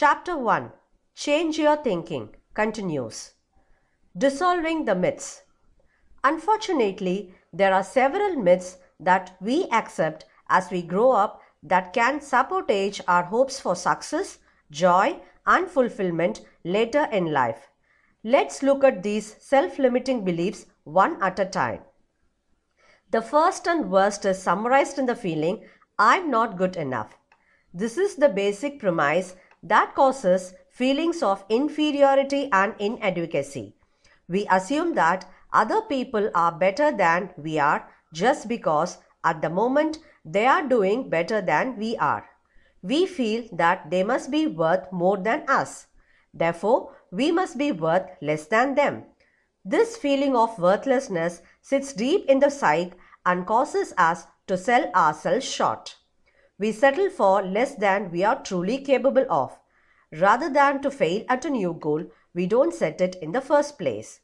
Chapter 1 Change Your Thinking continues. Dissolving the myths. Unfortunately, there are several myths that we accept as we grow up that can sabotage our hopes for success, joy, and fulfillment later in life. Let's look at these self limiting beliefs one at a time. The first and worst is summarized in the feeling, I'm not good enough. This is the basic premise that causes feelings of inferiority and inadequacy. We assume that other people are better than we are just because at the moment they are doing better than we are. We feel that they must be worth more than us. Therefore, we must be worth less than them. This feeling of worthlessness sits deep in the psyche and causes us to sell ourselves short. We settle for less than we are truly capable of. Rather than to fail at a new goal, we don't set it in the first place.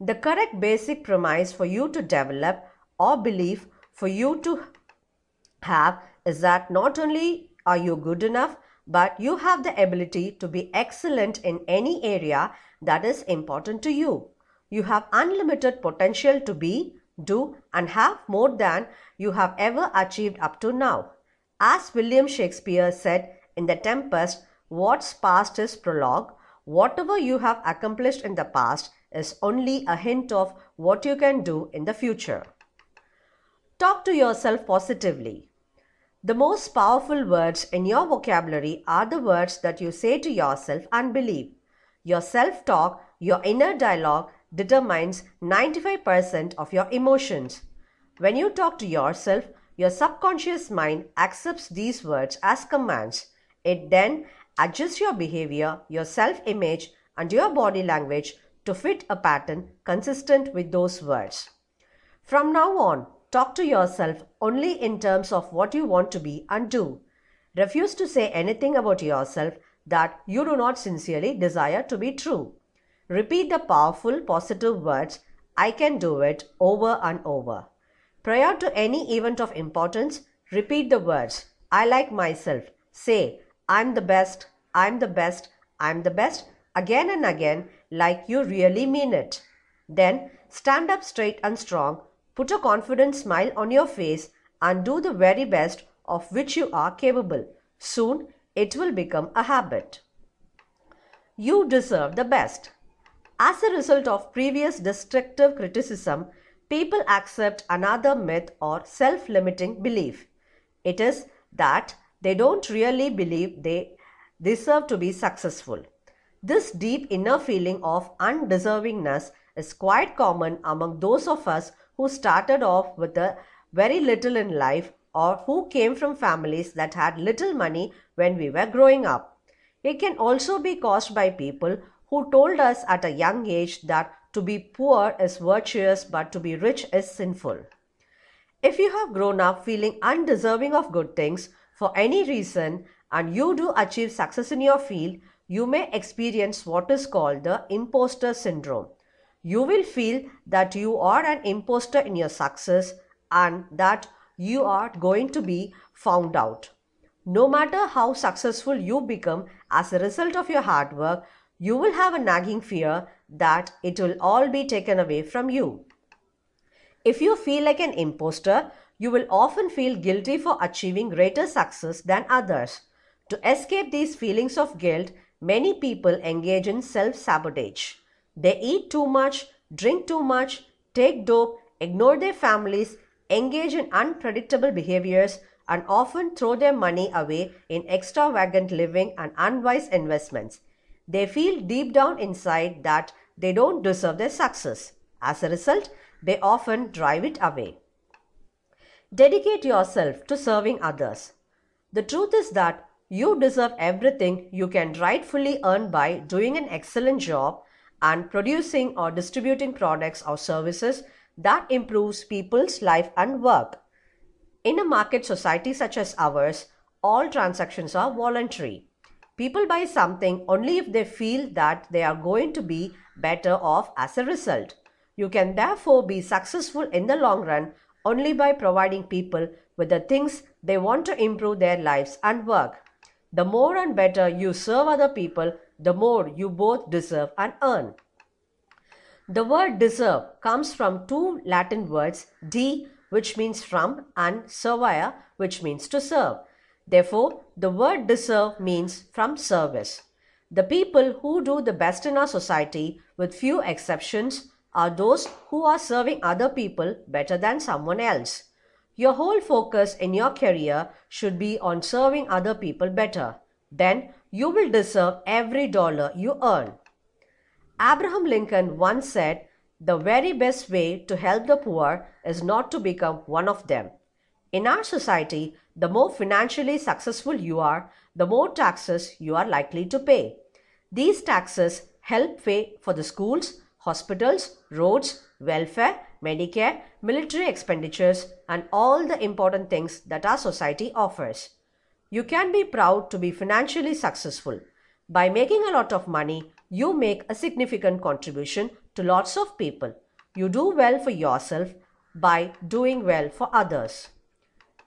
The correct basic premise for you to develop or belief for you to have is that not only are you good enough, but you have the ability to be excellent in any area that is important to you. You have unlimited potential to be, do, and have more than you have ever achieved up to now. As William Shakespeare said in The Tempest, what's past is prologue. Whatever you have accomplished in the past is only a hint of what you can do in the future. Talk to yourself positively. The most powerful words in your vocabulary are the words that you say to yourself and believe. Your self talk, your inner dialogue, determines 95% of your emotions. When you talk to yourself, your subconscious mind accepts these words as commands. It then adjusts your behavior, your self image, and your body language to fit a pattern consistent with those words. From now on, talk to yourself only in terms of what you want to be and do. Refuse to say anything about yourself that you do not sincerely desire to be true. Repeat the powerful positive words, I can do it, over and over. Prior to any event of importance, repeat the words, I like myself. Say, I'm the best, I'm the best, I'm the best again and again like you really mean it. Then stand up straight and strong, put a confident smile on your face, and do the very best of which you are capable. Soon it will become a habit. You deserve the best. As a result of previous destructive criticism, people accept another myth or self limiting belief. It is that they don't really believe they deserve to be successful. This deep inner feeling of undeservingness is quite common among those of us who started off with a very little in life or who came from families that had little money when we were growing up. It can also be caused by people who told us at a young age that to be poor is virtuous but to be rich is sinful. If you have grown up feeling undeserving of good things for any reason and you do achieve success in your field, you may experience what is called the imposter syndrome. You will feel that you are an imposter in your success and that you are going to be found out. No matter how successful you become as a result of your hard work, you will have a nagging fear that it will all be taken away from you. If you feel like an imposter, you will often feel guilty for achieving greater success than others. To escape these feelings of guilt, many people engage in self sabotage. They eat too much, drink too much, take dope, ignore their families, engage in unpredictable behaviors, and often throw their money away in extravagant living and unwise investments. They feel deep down inside that they don't deserve their success. As a result, they often drive it away. Dedicate yourself to serving others. The truth is that you deserve everything you can rightfully earn by doing an excellent job and producing or distributing products or services that improves people's life and work. In a market society such as ours, all transactions are voluntary. People buy something only if they feel that they are going to be better off as a result. You can therefore be successful in the long run only by providing people with the things they want to improve their lives and work. The more and better you serve other people, the more you both deserve and earn. The word deserve comes from two Latin words, de, which means from, and servia, which means to serve. Therefore, the word deserve means from service. The people who do the best in our society, with few exceptions, are those who are serving other people better than someone else. Your whole focus in your career should be on serving other people better. Then you will deserve every dollar you earn. Abraham Lincoln once said, The very best way to help the poor is not to become one of them. In our society, the more financially successful you are, the more taxes you are likely to pay. These taxes help pay for the schools, hospitals, roads, welfare, Medicare, military expenditures, and all the important things that our society offers. You can be proud to be financially successful. By making a lot of money, you make a significant contribution to lots of people. You do well for yourself by doing well for others.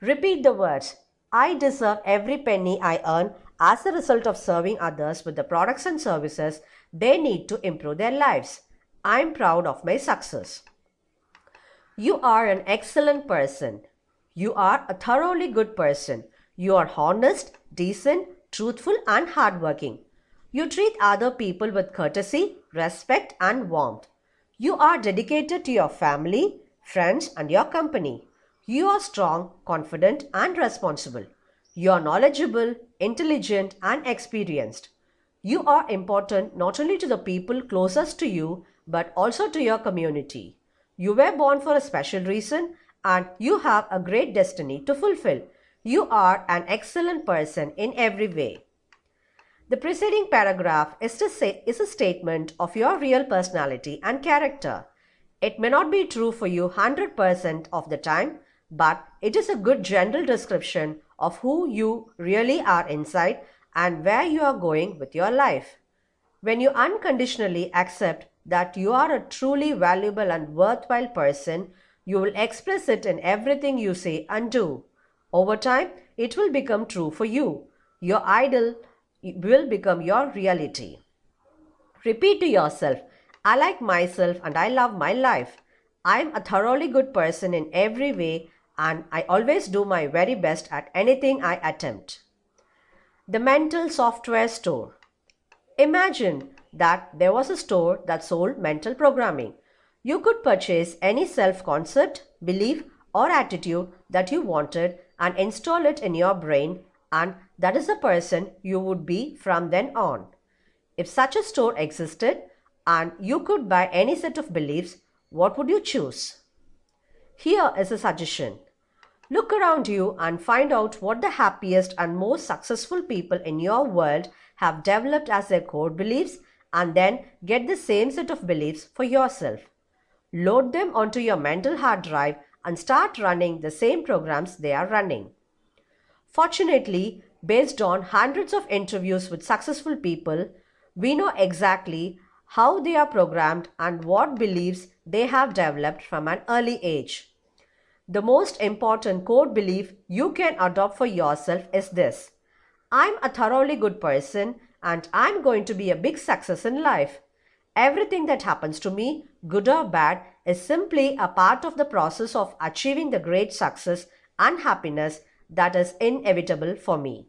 Repeat the words I deserve every penny I earn as a result of serving others with the products and services they need to improve their lives. I am proud of my success. You are an excellent person. You are a thoroughly good person. You are honest, decent, truthful, and hardworking. You treat other people with courtesy, respect, and warmth. You are dedicated to your family, friends, and your company. You are strong, confident, and responsible. You are knowledgeable, intelligent, and experienced. You are important not only to the people closest to you, but also to your community. You were born for a special reason and you have a great destiny to fulfill. You are an excellent person in every way. The preceding paragraph is, say, is a statement of your real personality and character. It may not be true for you 100% of the time, but it is a good general description of who you really are inside and where you are going with your life. When you unconditionally accept that you are a truly valuable and worthwhile person, you will express it in everything you say and do. Over time, it will become true for you. Your idol will become your reality. Repeat to yourself, I like myself and I love my life. I am a thoroughly good person in every way and I always do my very best at anything I attempt. The Mental Software Store Imagine that there was a store that sold mental programming. You could purchase any self concept, belief, or attitude that you wanted and install it in your brain, and that is the person you would be from then on. If such a store existed and you could buy any set of beliefs, what would you choose? Here is a suggestion. Look around you and find out what the happiest and most successful people in your world have developed as their core beliefs and then get the same set of beliefs for yourself. Load them onto your mental hard drive and start running the same programs they are running. Fortunately, based on hundreds of interviews with successful people, we know exactly how they are programmed and what beliefs they have developed from an early age. The most important core belief you can adopt for yourself is this I'm a thoroughly good person and I'm going to be a big success in life. Everything that happens to me, good or bad, is simply a part of the process of achieving the great success and happiness that is inevitable for me.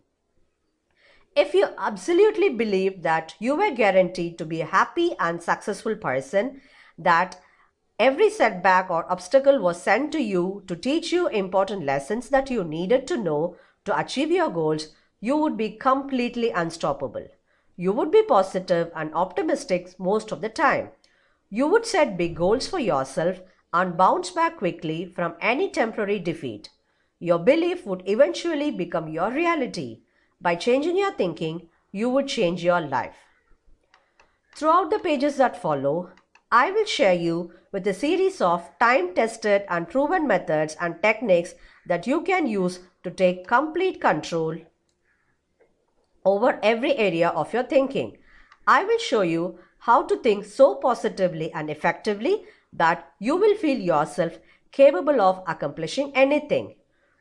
If you absolutely believe that you were guaranteed to be a happy and successful person, that Every setback or obstacle was sent to you to teach you important lessons that you needed to know to achieve your goals. You would be completely unstoppable. You would be positive and optimistic most of the time. You would set big goals for yourself and bounce back quickly from any temporary defeat. Your belief would eventually become your reality. By changing your thinking, you would change your life. Throughout the pages that follow, I will share you with a series of time-tested and proven methods and techniques that you can use to take complete control over every area of your thinking. I will show you how to think so positively and effectively that you will feel yourself capable of accomplishing anything.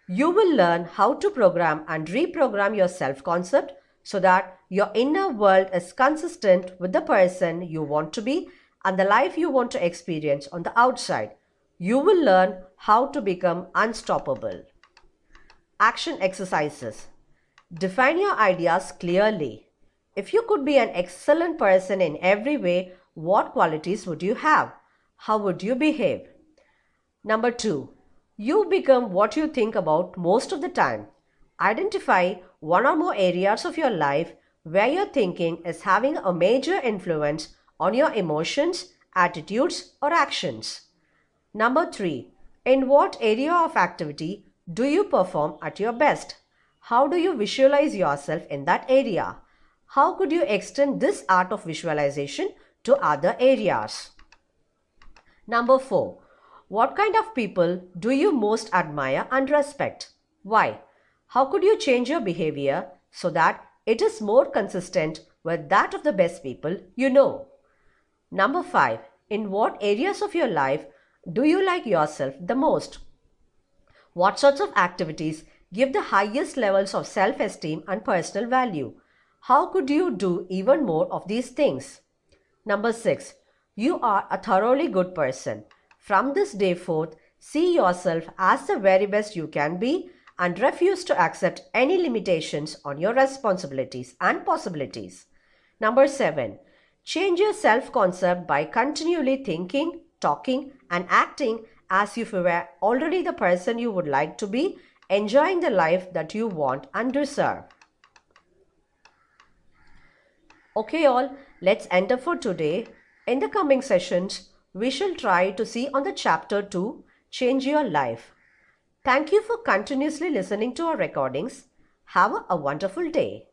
You will learn how to program and reprogram your self-concept so that your inner world is consistent with the person you want to be and the life you want to experience on the outside. You will learn how to become unstoppable. Action exercises. Define your ideas clearly. If you could be an excellent person in every way, what qualities would you have? How would you behave? Number two, you become what you think about most of the time. Identify one or more areas of your life where your thinking is having a major influence on your emotions, attitudes, or actions. Number three, in what area of activity do you perform at your best? How do you visualize yourself in that area? How could you extend this art of visualization to other areas? Number 4. What kind of people do you most admire and respect? Why? How could you change your behavior so that it is more consistent with that of the best people you know? Number 5. In what areas of your life do you like yourself the most? What sorts of activities give the highest levels of self-esteem and personal value? How could you do even more of these things? Number 6. You are a thoroughly good person. From this day forth, see yourself as the very best you can be and refuse to accept any limitations on your responsibilities and possibilities. Number 7. Change your self-concept by continually thinking, talking and acting as if you were already the person you would like to be, enjoying the life that you want and deserve. Okay all, let's end up for today. In the coming sessions, we shall try to see on the chapter 2, Change Your Life. Thank you for continuously listening to our recordings. Have a wonderful day.